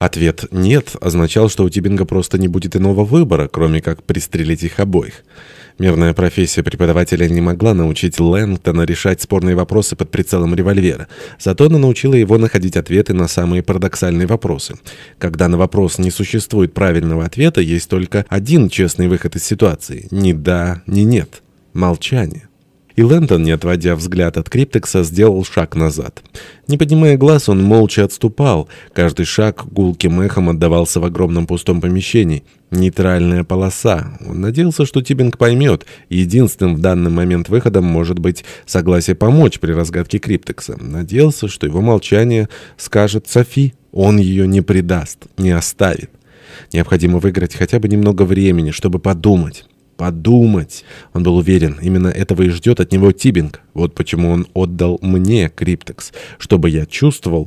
Ответ «нет» означал, что у Тибинга просто не будет иного выбора, кроме как пристрелить их обоих. Мирная профессия преподавателя не могла научить Лэнгтона решать спорные вопросы под прицелом револьвера. Зато она научила его находить ответы на самые парадоксальные вопросы. Когда на вопрос не существует правильного ответа, есть только один честный выход из ситуации. Ни да, ни нет. Молчание. И Лэндон, не отводя взгляд от Криптекса, сделал шаг назад. Не поднимая глаз, он молча отступал. Каждый шаг гулким эхом отдавался в огромном пустом помещении. Нейтральная полоса. Он надеялся, что Тибинг поймет. Единственным в данный момент выходом может быть согласие помочь при разгадке Криптекса. Надеялся, что его молчание скажет Софи. Он ее не предаст, не оставит. Необходимо выиграть хотя бы немного времени, чтобы подумать. Подумать. Он был уверен, именно этого и ждет от него Тибинг. Вот почему он отдал мне Криптекс, чтобы я чувствовал,